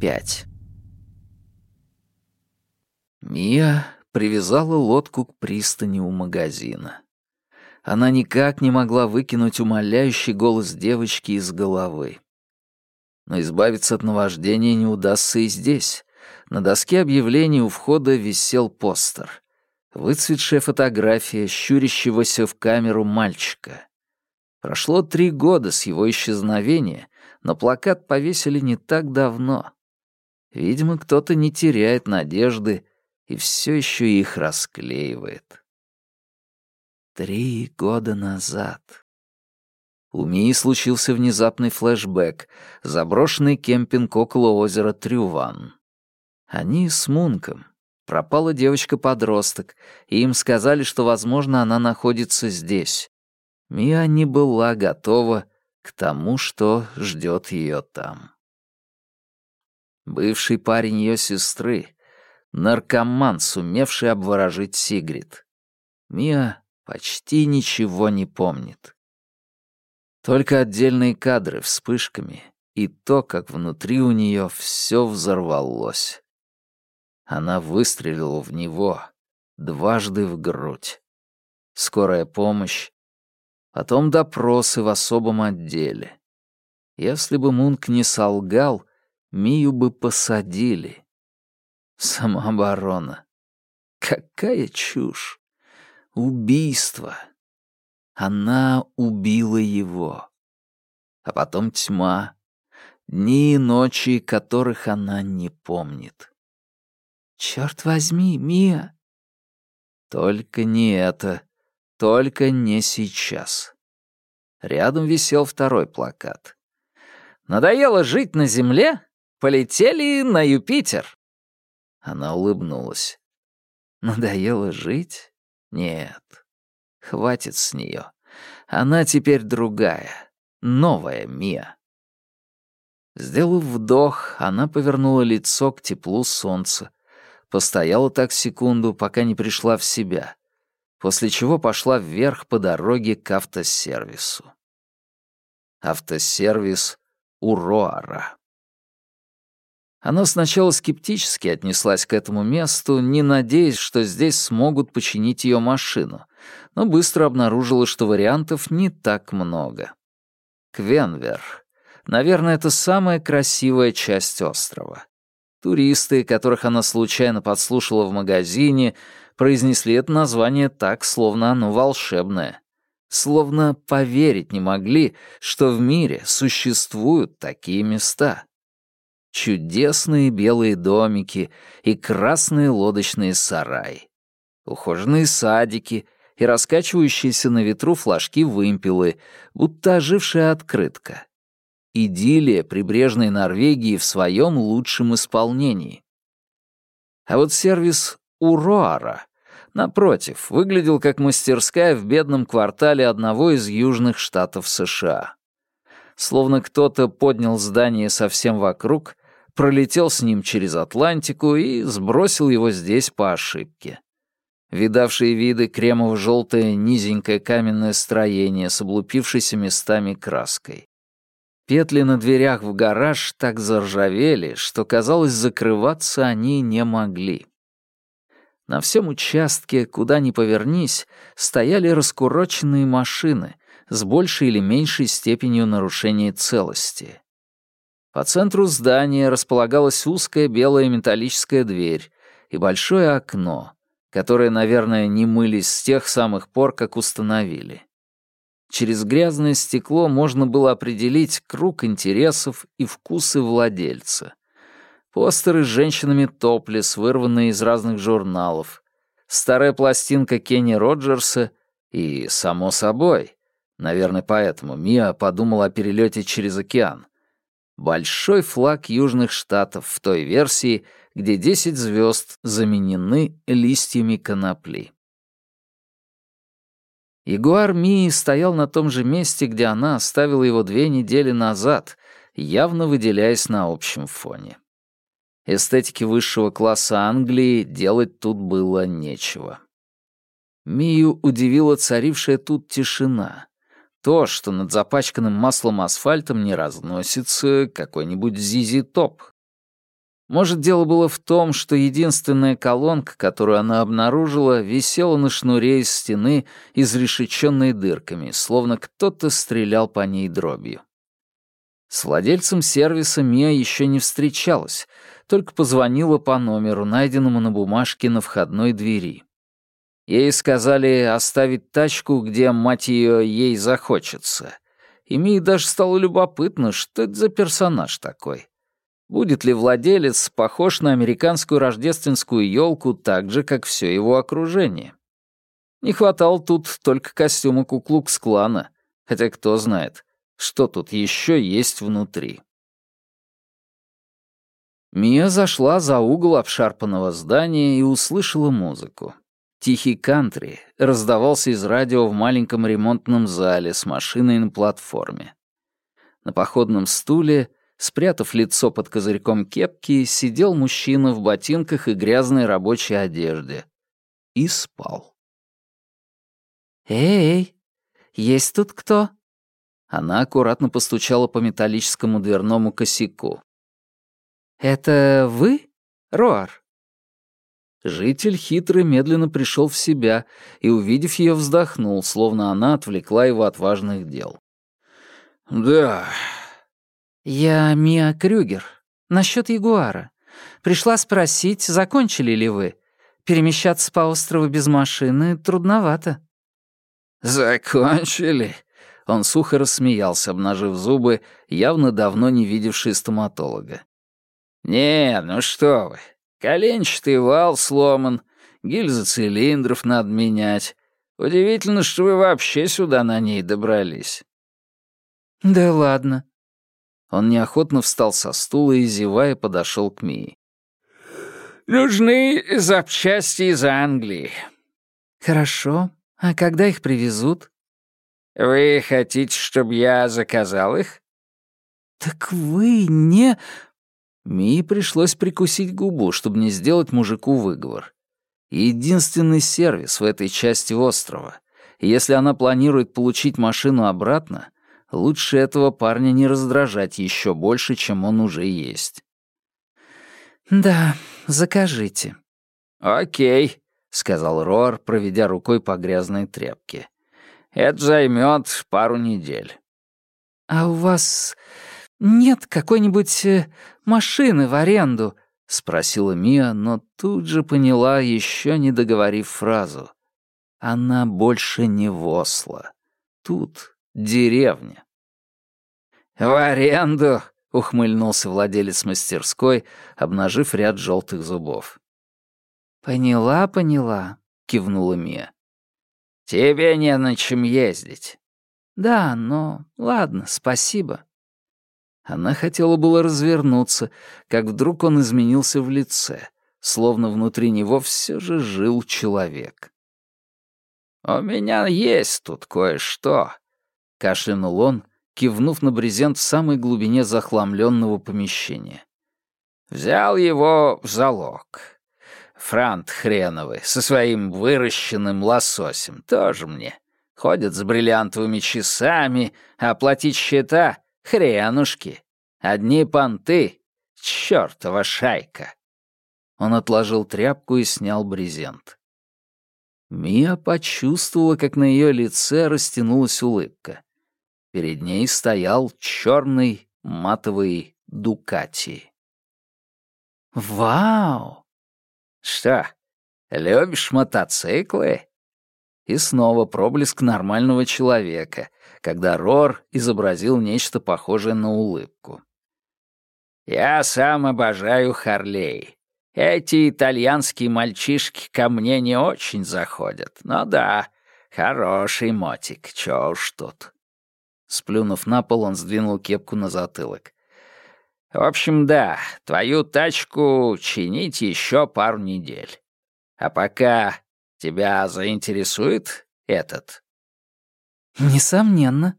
5. Мия привязала лодку к пристани у магазина. Она никак не могла выкинуть умоляющий голос девочки из головы. Но избавиться от наваждения не удастся и здесь. На доске объявлений у входа висел постер. Выцветшая фотография щурящегося в камеру мальчика. Прошло три года с его исчезновения, но плакат повесили не так давно. Видимо, кто-то не теряет надежды и все еще их расклеивает. Три года назад. У Мии случился внезапный флешбэк, заброшенный кемпинг около озера Трюван. Они с Мунком. Пропала девочка-подросток, и им сказали, что, возможно, она находится здесь. Мия не была готова к тому, что ждет ее там. Бывший парень ее сестры, наркоман, сумевший обворожить Сигрид. Мия почти ничего не помнит. Только отдельные кадры вспышками и то, как внутри у нее все взорвалось. Она выстрелила в него дважды в грудь. Скорая помощь, потом допросы в особом отделе. Если бы Мунк не солгал, Мию бы посадили. Самооборона. Какая чушь. Убийство. Она убила его. А потом тьма. Дни и ночи, которых она не помнит. «Черт возьми, Мия!» Только не это. Только не сейчас. Рядом висел второй плакат. «Надоело жить на Земле? Полетели на Юпитер!» Она улыбнулась. «Надоело жить? Нет. Хватит с нее. Она теперь другая, новая Мия. Сделав вдох, она повернула лицо к теплу солнца, постояла так секунду, пока не пришла в себя, после чего пошла вверх по дороге к автосервису. Автосервис Уроара. Она сначала скептически отнеслась к этому месту, не надеясь, что здесь смогут починить ее машину, но быстро обнаружила, что вариантов не так много. Квенвер. Наверное, это самая красивая часть острова. Туристы, которых она случайно подслушала в магазине, произнесли это название так, словно оно волшебное. Словно поверить не могли, что в мире существуют такие места. Чудесные белые домики и красные лодочные сараи. Ухоженные садики и раскачивающиеся на ветру флажки-вымпелы, будто ожившая открытка. Идиллия прибрежной Норвегии в своем лучшем исполнении. А вот сервис Уроара, напротив, выглядел как мастерская в бедном квартале одного из южных штатов США. Словно кто-то поднял здание совсем вокруг пролетел с ним через Атлантику и сбросил его здесь по ошибке. Видавшие виды кремово-желтое низенькое каменное строение с облупившейся местами краской. Петли на дверях в гараж так заржавели, что, казалось, закрываться они не могли. На всем участке, куда ни повернись, стояли раскуроченные машины с большей или меньшей степенью нарушения целости. По центру здания располагалась узкая белая металлическая дверь и большое окно, которое, наверное, не мылись с тех самых пор, как установили. Через грязное стекло можно было определить круг интересов и вкусы владельца. Постеры с женщинами топлес, вырванные из разных журналов, старая пластинка Кенни Роджерса и, само собой, наверное, поэтому Мия подумала о перелете через океан, Большой флаг Южных Штатов в той версии, где 10 звезд заменены листьями конопли. Ягуар Мии стоял на том же месте, где она оставила его две недели назад, явно выделяясь на общем фоне. Эстетики высшего класса Англии делать тут было нечего. Мию удивила царившая тут тишина то, что над запачканным маслом асфальтом не разносится какой-нибудь Зизи Топ. Может, дело было в том, что единственная колонка, которую она обнаружила, висела на шнуре из стены, изрешеченной дырками, словно кто-то стрелял по ней дробью. С владельцем сервиса Мия еще не встречалась, только позвонила по номеру, найденному на бумажке на входной двери. Ей сказали оставить тачку, где, мать ее, ей захочется. И Мии даже стало любопытно, что это за персонаж такой. Будет ли владелец похож на американскую рождественскую елку так же, как все его окружение? Не хватало тут только костюма Куклукс-клана, хотя кто знает, что тут еще есть внутри. Мия зашла за угол обшарпанного здания и услышала музыку. Тихий кантри раздавался из радио в маленьком ремонтном зале с машиной на платформе. На походном стуле Спрятав лицо под козырьком кепки, сидел мужчина в ботинках и грязной рабочей одежде. И спал. «Эй, есть тут кто?» Она аккуратно постучала по металлическому дверному косяку. «Это вы, Роар?» Житель хитрый медленно пришел в себя и, увидев ее, вздохнул, словно она отвлекла его от важных дел. «Да, «Я Мия Крюгер. Насчет Ягуара. Пришла спросить, закончили ли вы. Перемещаться по острову без машины трудновато». «Закончили?» Он сухо рассмеялся, обнажив зубы, явно давно не видевший стоматолога. «Не, ну что вы, коленчатый вал сломан, гильзы цилиндров надо менять. Удивительно, что вы вообще сюда на ней добрались». «Да ладно. Он неохотно встал со стула и, зевая, подошел к Мии. «Нужны запчасти из Англии». «Хорошо. А когда их привезут?» «Вы хотите, чтобы я заказал их?» «Так вы не...» Мии пришлось прикусить губу, чтобы не сделать мужику выговор. Единственный сервис в этой части острова. И если она планирует получить машину обратно, Лучше этого парня не раздражать еще больше, чем он уже есть. «Да, закажите». «Окей», — сказал Рор, проведя рукой по грязной тряпке. «Это займет пару недель». «А у вас нет какой-нибудь э, машины в аренду?» — спросила Мия, но тут же поняла, еще не договорив фразу. Она больше не Восла. Тут деревня. «В аренду!» — ухмыльнулся владелец мастерской, обнажив ряд желтых зубов. «Поняла, поняла», — кивнула Мия. «Тебе не на чем ездить». «Да, но ладно, спасибо». Она хотела было развернуться, как вдруг он изменился в лице, словно внутри него все же жил человек. «У меня есть тут кое-что», — кашлянул он, кивнув на брезент в самой глубине захламленного помещения. «Взял его в залог. Франт хреновый, со своим выращенным лососем, тоже мне. Ходят с бриллиантовыми часами, а платить счета — хренушки. Одни понты — чёртова шайка». Он отложил тряпку и снял брезент. Мия почувствовала, как на ее лице растянулась улыбка. Перед ней стоял черный матовый Дукати. «Вау!» «Что, любишь мотоциклы?» И снова проблеск нормального человека, когда Рор изобразил нечто похожее на улыбку. «Я сам обожаю Харлей. Эти итальянские мальчишки ко мне не очень заходят, но да, хороший мотик, чё уж тут». Сплюнув на пол, он сдвинул кепку на затылок. «В общем, да, твою тачку чинить еще пару недель. А пока тебя заинтересует этот?» «Несомненно».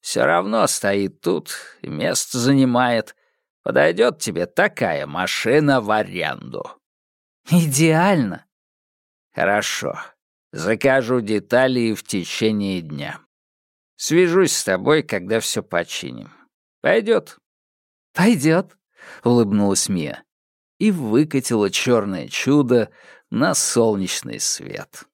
«Все равно стоит тут место занимает. Подойдет тебе такая машина в аренду». «Идеально». «Хорошо. Закажу детали в течение дня». Свяжусь с тобой, когда все починим. Пойдет. Пойдет, улыбнулась Мия. и выкатила черное чудо на солнечный свет.